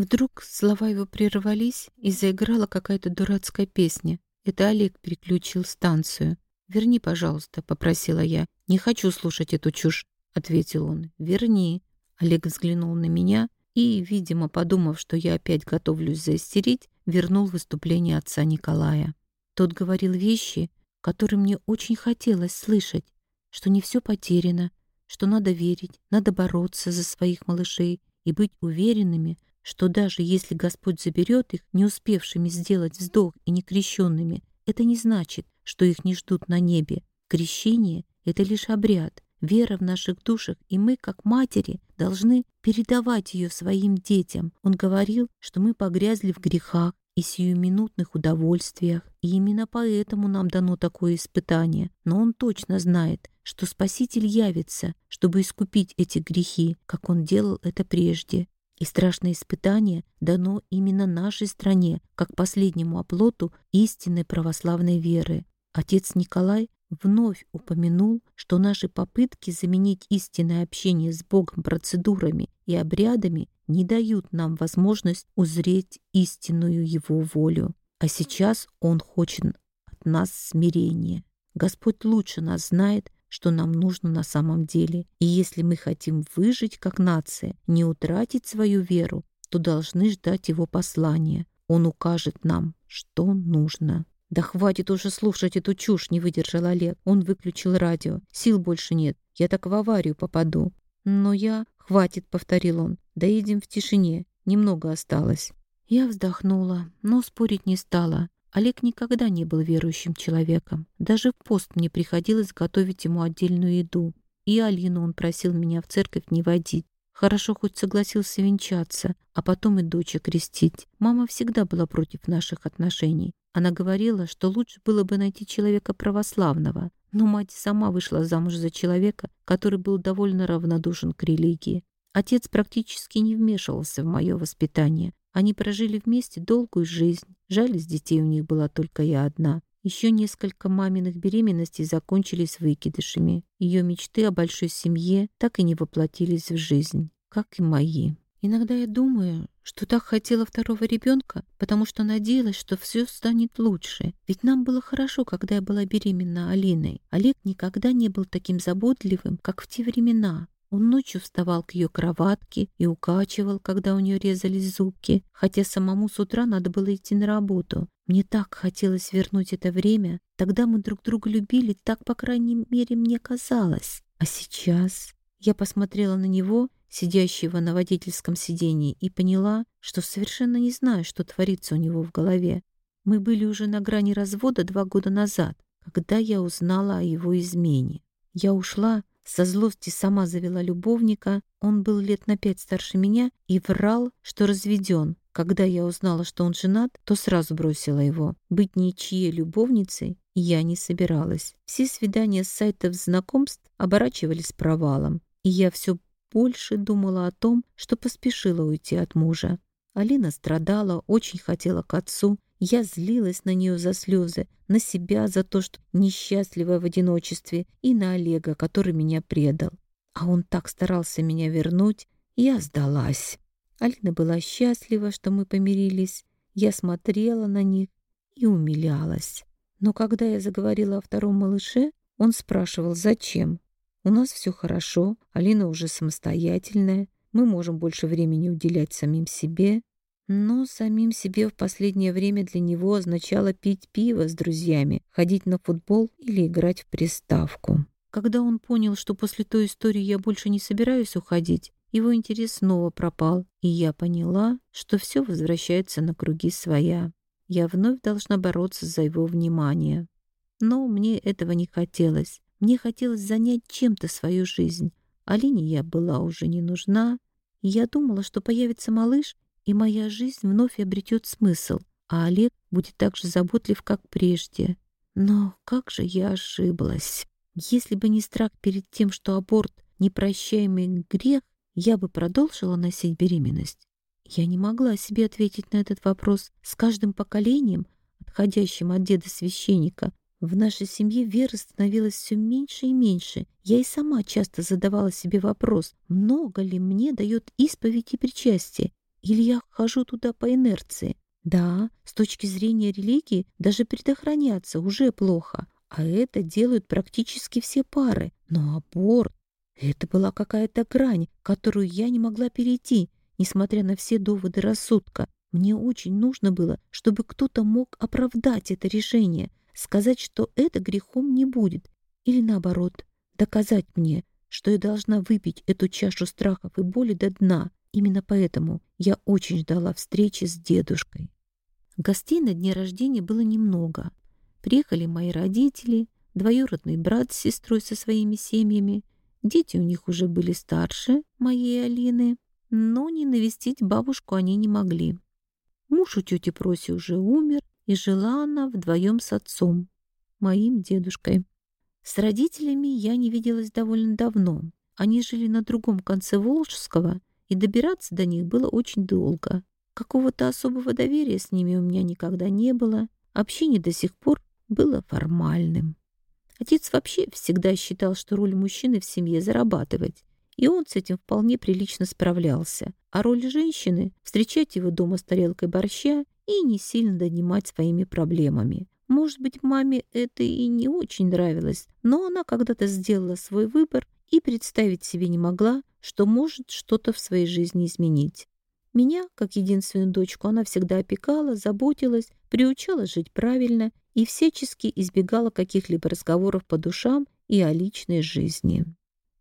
Вдруг слова его прервались, и заиграла какая-то дурацкая песня. Это Олег переключил станцию. «Верни, пожалуйста», — попросила я. «Не хочу слушать эту чушь», — ответил он. «Верни». Олег взглянул на меня и, видимо, подумав, что я опять готовлюсь заистерить, вернул выступление отца Николая. Тот говорил вещи, которые мне очень хотелось слышать, что не все потеряно, что надо верить, надо бороться за своих малышей и быть уверенными, что даже если Господь заберет их, не успевшими сделать вздох и некрещенными, это не значит, что их не ждут на небе. Крещение — это лишь обряд, вера в наших душах, и мы, как матери, должны передавать ее своим детям. Он говорил, что мы погрязли в грехах и сиюминутных удовольствиях, и именно поэтому нам дано такое испытание. Но он точно знает, что Спаситель явится, чтобы искупить эти грехи, как он делал это прежде. И страшное испытание дано именно нашей стране, как последнему оплоту истинной православной веры. Отец Николай вновь упомянул, что наши попытки заменить истинное общение с Богом процедурами и обрядами не дают нам возможность узреть истинную Его волю. А сейчас Он хочет от нас смирения. Господь лучше нас знает, что нам нужно на самом деле. И если мы хотим выжить как нация, не утратить свою веру, то должны ждать его послания. Он укажет нам, что нужно. «Да хватит уже слушать эту чушь», — не выдержал Олег. Он выключил радио. «Сил больше нет. Я так в аварию попаду». «Но я...» «Хватит», — повторил он. «Доедем в тишине. Немного осталось». Я вздохнула, но спорить не стала. Олег никогда не был верующим человеком. Даже в пост мне приходилось готовить ему отдельную еду. И Алину он просил меня в церковь не водить. Хорошо хоть согласился венчаться, а потом и дочь крестить. Мама всегда была против наших отношений. Она говорила, что лучше было бы найти человека православного. Но мать сама вышла замуж за человека, который был довольно равнодушен к религии. Отец практически не вмешивался в мое воспитание, они прожили вместе долгую жизнь. Жаль, из детей у них была только я одна. Еще несколько маминых беременностей закончились выкидышами. Ее мечты о большой семье так и не воплотились в жизнь, как и мои. Иногда я думаю, что так хотела второго ребенка, потому что надеялась, что все станет лучше. Ведь нам было хорошо, когда я была беременна Алиной. Олег никогда не был таким заботливым, как в те времена. Он ночью вставал к ее кроватке и укачивал, когда у нее резались зубки, хотя самому с утра надо было идти на работу. Мне так хотелось вернуть это время. Тогда мы друг друга любили, так, по крайней мере, мне казалось. А сейчас я посмотрела на него, сидящего на водительском сидении, и поняла, что совершенно не знаю, что творится у него в голове. Мы были уже на грани развода два года назад, когда я узнала о его измене. Я ушла, со злости сама завела любовника, он был лет на пять старше меня и врал, что разведен. Когда я узнала, что он женат, то сразу бросила его. Быть ничьей любовницей я не собиралась. Все свидания с сайтов знакомств оборачивались провалом. И я все больше думала о том, что поспешила уйти от мужа. Алина страдала, очень хотела к отцу, я злилась на нее за слезы, на себя за то, что несчастлива в одиночестве, и на Олега, который меня предал. А он так старался меня вернуть, я сдалась. Алина была счастлива, что мы помирились. Я смотрела на них и умилялась. Но когда я заговорила о втором малыше, он спрашивал, зачем. У нас все хорошо, Алина уже самостоятельная, мы можем больше времени уделять самим себе. Но самим себе в последнее время для него означало пить пиво с друзьями, ходить на футбол или играть в приставку. Когда он понял, что после той истории я больше не собираюсь уходить, его интерес снова пропал, и я поняла, что все возвращается на круги своя. Я вновь должна бороться за его внимание. Но мне этого не хотелось. Мне хотелось занять чем-то свою жизнь. Алине я была уже не нужна, я думала, что появится малыш, и моя жизнь вновь обретет смысл, а Олег будет так же заботлив, как прежде. Но как же я ошиблась. Если бы не страх перед тем, что аборт — непрощаемый грех, я бы продолжила носить беременность. Я не могла себе ответить на этот вопрос. С каждым поколением, отходящим от деда-священника, в нашей семье веры становилось все меньше и меньше. Я и сама часто задавала себе вопрос, много ли мне дает исповедь и причастие, Или я хожу туда по инерции? Да, с точки зрения религии даже предохраняться уже плохо, а это делают практически все пары. Но аборт — это была какая-то грань, которую я не могла перейти, несмотря на все доводы рассудка. Мне очень нужно было, чтобы кто-то мог оправдать это решение, сказать, что это грехом не будет, или наоборот, доказать мне, что я должна выпить эту чашу страхов и боли до дна. Именно поэтому я очень ждала встречи с дедушкой. Гостей на дне рождения было немного. Приехали мои родители, двоюродный брат с сестрой со своими семьями. Дети у них уже были старше моей Алины, но не навестить бабушку они не могли. Муж у тети Проси уже умер, и жила она вдвоем с отцом, моим дедушкой. С родителями я не виделась довольно давно. Они жили на другом конце Волжского, и добираться до них было очень долго. Какого-то особого доверия с ними у меня никогда не было. Общение до сих пор было формальным. Отец вообще всегда считал, что роль мужчины в семье зарабатывать, и он с этим вполне прилично справлялся. А роль женщины — встречать его дома с тарелкой борща и не сильно донимать своими проблемами. Может быть, маме это и не очень нравилось, но она когда-то сделала свой выбор и представить себе не могла, что может что-то в своей жизни изменить. Меня, как единственную дочку, она всегда опекала, заботилась, приучала жить правильно и всячески избегала каких-либо разговоров по душам и о личной жизни.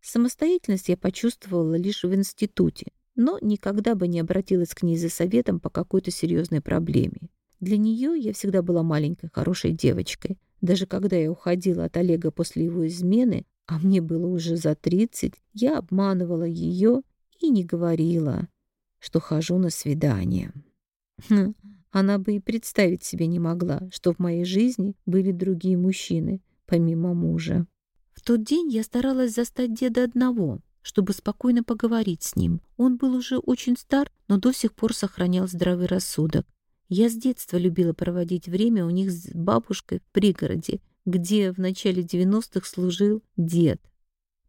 Самостоятельность я почувствовала лишь в институте, но никогда бы не обратилась к ней за советом по какой-то серьезной проблеме. Для нее я всегда была маленькой хорошей девочкой. Даже когда я уходила от Олега после его измены, а мне было уже за тридцать, я обманывала ее и не говорила, что хожу на свидание. Хм, она бы и представить себе не могла, что в моей жизни были другие мужчины, помимо мужа. В тот день я старалась застать деда одного, чтобы спокойно поговорить с ним. Он был уже очень стар, но до сих пор сохранял здравый рассудок. Я с детства любила проводить время у них с бабушкой в пригороде, где в начале 90-х служил дед.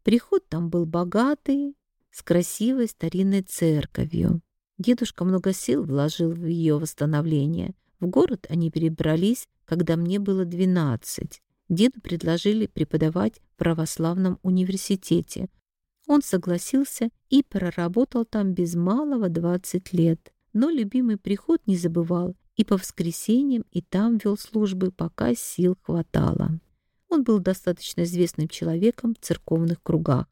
Приход там был богатый, с красивой старинной церковью. Дедушка много сил вложил в ее восстановление. В город они перебрались, когда мне было 12. Деду предложили преподавать в православном университете. Он согласился и проработал там без малого 20 лет но любимый приход не забывал и по воскресеньям, и там вел службы, пока сил хватало. Он был достаточно известным человеком в церковных кругах.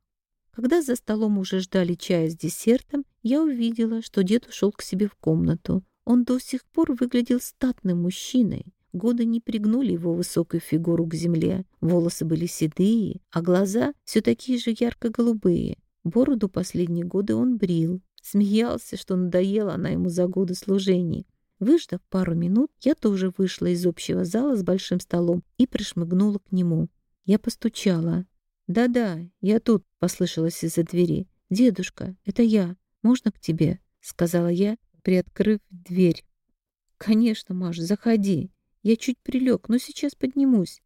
Когда за столом уже ждали чая с десертом, я увидела, что дед ушел к себе в комнату. Он до сих пор выглядел статным мужчиной. Годы не пригнули его высокую фигуру к земле. Волосы были седые, а глаза все такие же ярко-голубые. Бороду последние годы он брил. Смеялся, что надоела она ему за годы служений. Выждав пару минут, я тоже вышла из общего зала с большим столом и пришмыгнула к нему. Я постучала. «Да-да, я тут», — послышалось из-за двери. «Дедушка, это я. Можно к тебе?» — сказала я, приоткрыв дверь. «Конечно, Маш, заходи. Я чуть прилег, но сейчас поднимусь».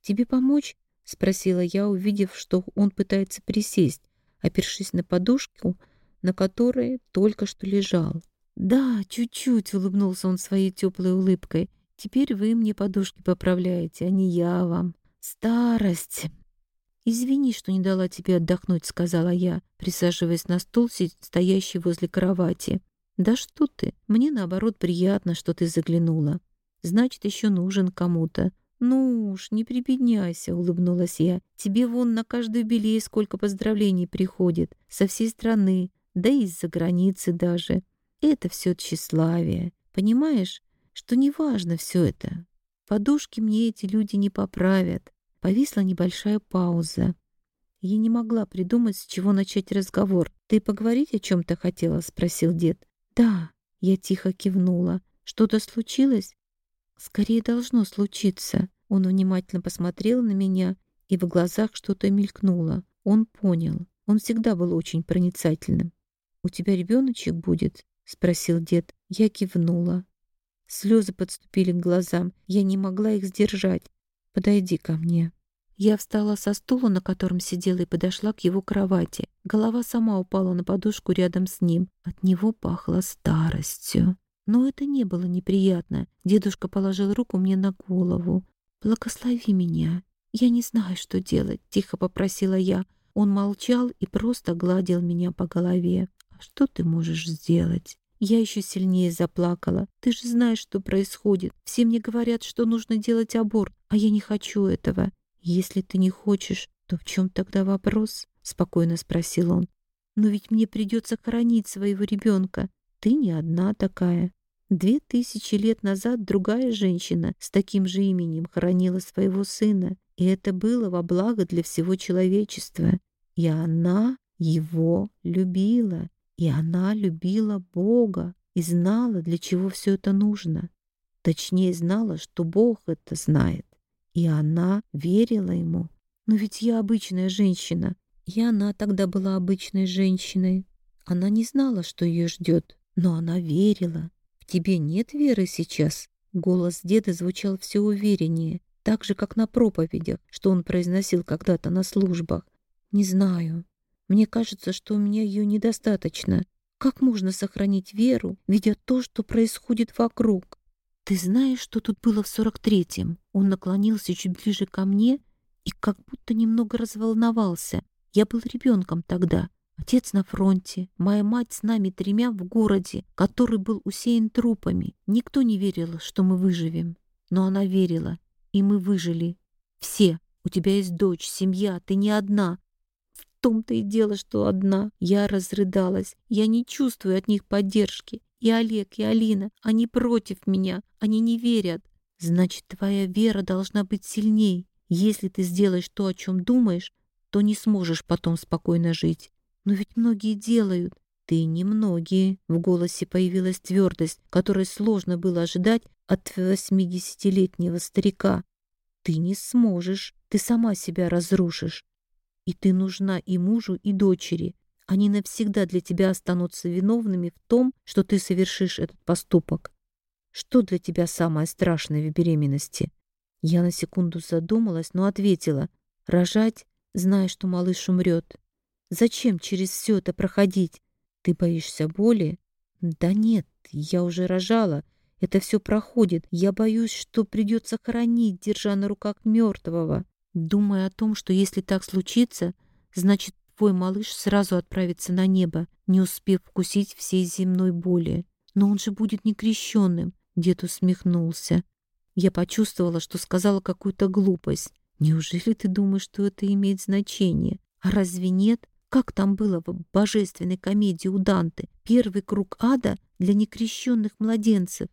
«Тебе помочь?» — спросила я, увидев, что он пытается присесть. Опершись на подушку, на которой только что лежал. «Да, чуть-чуть», — улыбнулся он своей теплой улыбкой. «Теперь вы мне подушки поправляете, а не я вам. Старость!» «Извини, что не дала тебе отдохнуть», — сказала я, присаживаясь на стул, стоящий возле кровати. «Да что ты, мне, наоборот, приятно, что ты заглянула. Значит, еще нужен кому-то. «Ну уж, не прибедняйся», — улыбнулась я. «Тебе вон на каждый юбилей сколько поздравлений приходит. Со всей страны да и из-за границы даже. Это все тщеславие. Понимаешь, что неважно все это. Подушки мне эти люди не поправят. Повисла небольшая пауза. Я не могла придумать, с чего начать разговор. «Ты поговорить о чем-то хотела?» — спросил дед. «Да», — я тихо кивнула. «Что-то случилось?» «Скорее должно случиться». Он внимательно посмотрел на меня, и в глазах что-то мелькнуло. Он понял. Он всегда был очень проницательным. «У тебя ребеночек будет?» — спросил дед. Я кивнула. Слезы подступили к глазам. Я не могла их сдержать. «Подойди ко мне». Я встала со стула, на котором сидела, и подошла к его кровати. Голова сама упала на подушку рядом с ним. От него пахло старостью. Но это не было неприятно. Дедушка положил руку мне на голову. «Благослови меня. Я не знаю, что делать», — тихо попросила я. Он молчал и просто гладил меня по голове. «А что ты можешь сделать?» Я еще сильнее заплакала. «Ты же знаешь, что происходит. Все мне говорят, что нужно делать аборт, а я не хочу этого. Если ты не хочешь, то в чем тогда вопрос?» — спокойно спросил он. «Но ведь мне придется хоронить своего ребенка. Ты не одна такая. Две тысячи лет назад другая женщина с таким же именем хоронила своего сына, и это было во благо для всего человечества. И она его любила, и она любила Бога и знала, для чего все это нужно. Точнее, знала, что Бог это знает, и она верила ему. Но ведь я обычная женщина, и она тогда была обычной женщиной. Она не знала, что ее ждет, но она верила. «В тебе нет веры сейчас?» Голос деда звучал все увереннее, так же, как на проповедях, что он произносил когда-то на службах. «Не знаю. Мне кажется, что у меня ее недостаточно. Как можно сохранить веру, видя то, что происходит вокруг?» «Ты знаешь, что тут было в сорок третьем?» Он наклонился чуть ближе ко мне и как будто немного разволновался. Я был ребенком тогда, Отец на фронте, моя мать с нами тремя в городе, который был усеян трупами. Никто не верил, что мы выживем. Но она верила, и мы выжили. Все. У тебя есть дочь, семья, ты не одна. Том-то и дело, что одна. Я разрыдалась. Я не чувствую от них поддержки. И Олег, и Алина, они против меня. Они не верят. Значит, твоя вера должна быть сильней. Если ты сделаешь то, о чем думаешь, то не сможешь потом спокойно жить. Но ведь многие делают. Ты не многие. В голосе появилась твердость, которой сложно было ожидать от восьмидесятилетнего старика. Ты не сможешь. Ты сама себя разрушишь. И ты нужна и мужу, и дочери. Они навсегда для тебя останутся виновными в том, что ты совершишь этот поступок. Что для тебя самое страшное в беременности? Я на секунду задумалась, но ответила. Рожать, зная, что малыш умрет. Зачем через все это проходить? Ты боишься боли? Да нет, я уже рожала. Это все проходит. Я боюсь, что придется хоронить, держа на руках мертвого. Думая о том, что если так случится, значит, твой малыш сразу отправится на небо, не успев вкусить всей земной боли. Но он же будет некрещенным. Дед усмехнулся. Я почувствовала, что сказала какую-то глупость. Неужели ты думаешь, что это имеет значение? А разве нет? Как там было в божественной комедии у Данте? Первый круг ада для некрещенных младенцев.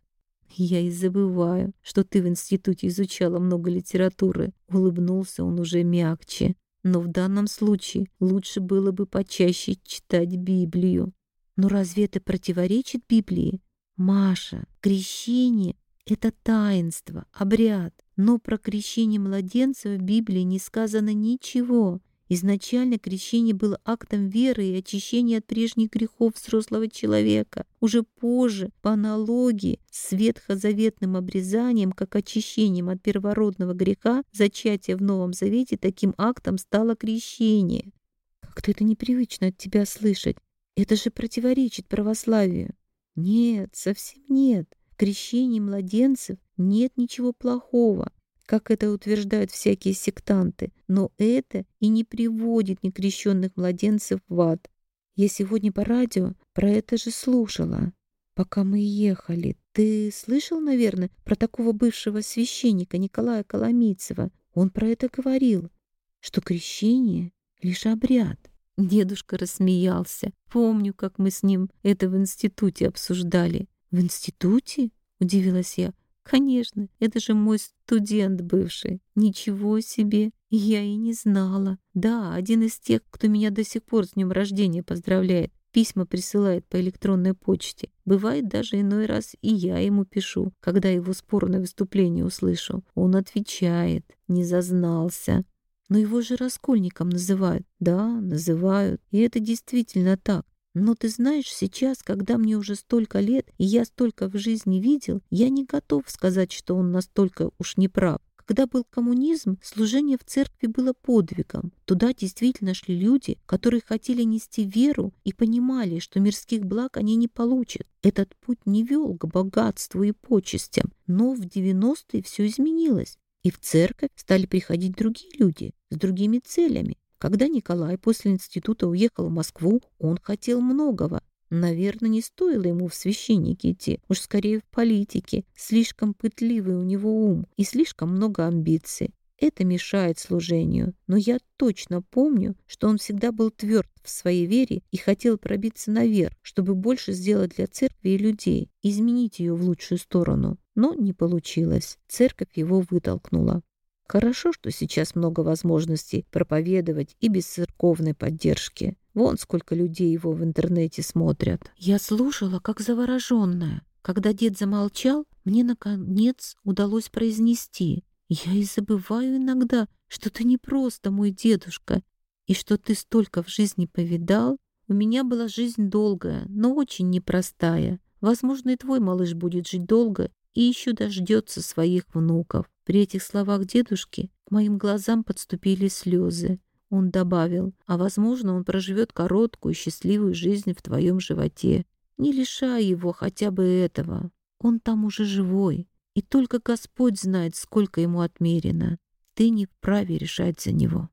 Я и забываю, что ты в институте изучала много литературы. Улыбнулся он уже мягче. Но в данном случае лучше было бы почаще читать Библию. Но разве это противоречит Библии? Маша, крещение — это таинство, обряд. Но про крещение младенца в Библии не сказано ничего. Изначально крещение было актом веры и очищения от прежних грехов взрослого человека. Уже позже, по аналогии с ветхозаветным обрезанием, как очищением от первородного греха, зачатие в Новом Завете таким актом стало крещение. Как-то это непривычно от тебя слышать. Это же противоречит православию. Нет, совсем нет. В крещении младенцев нет ничего плохого как это утверждают всякие сектанты, но это и не приводит некрещенных младенцев в ад. Я сегодня по радио про это же слушала, пока мы ехали. Ты слышал, наверное, про такого бывшего священника Николая Коломийцева? Он про это говорил, что крещение — лишь обряд. Дедушка рассмеялся. Помню, как мы с ним это в институте обсуждали. «В институте?» — удивилась я. Конечно, это же мой студент бывший. Ничего себе, я и не знала. Да, один из тех, кто меня до сих пор с днем рождения поздравляет. Письма присылает по электронной почте. Бывает даже иной раз и я ему пишу, когда его спорное выступление услышу. Он отвечает, не зазнался. Но его же раскольником называют. Да, называют. И это действительно так. Но ты знаешь, сейчас, когда мне уже столько лет, и я столько в жизни видел, я не готов сказать, что он настолько уж не прав. Когда был коммунизм, служение в церкви было подвигом. Туда действительно шли люди, которые хотели нести веру и понимали, что мирских благ они не получат. Этот путь не вел к богатству и почестям, но в 90-е все изменилось. И в церковь стали приходить другие люди с другими целями. Когда Николай после института уехал в Москву, он хотел многого. Наверное, не стоило ему в священники идти, уж скорее в политике. Слишком пытливый у него ум и слишком много амбиций. Это мешает служению, но я точно помню, что он всегда был тверд в своей вере и хотел пробиться наверх, чтобы больше сделать для церкви и людей, изменить ее в лучшую сторону. Но не получилось. Церковь его вытолкнула. Хорошо, что сейчас много возможностей проповедовать и без церковной поддержки. Вон сколько людей его в интернете смотрят. Я слушала, как завороженная. Когда дед замолчал, мне, наконец, удалось произнести. «Я и забываю иногда, что ты не просто мой дедушка, и что ты столько в жизни повидал. У меня была жизнь долгая, но очень непростая. Возможно, и твой малыш будет жить долго и еще дождется своих внуков». При этих словах дедушки к моим глазам подступили слезы. Он добавил, а возможно, он проживет короткую счастливую жизнь в твоем животе. Не лишай его хотя бы этого. Он там уже живой, и только Господь знает, сколько ему отмерено. Ты не вправе решать за него.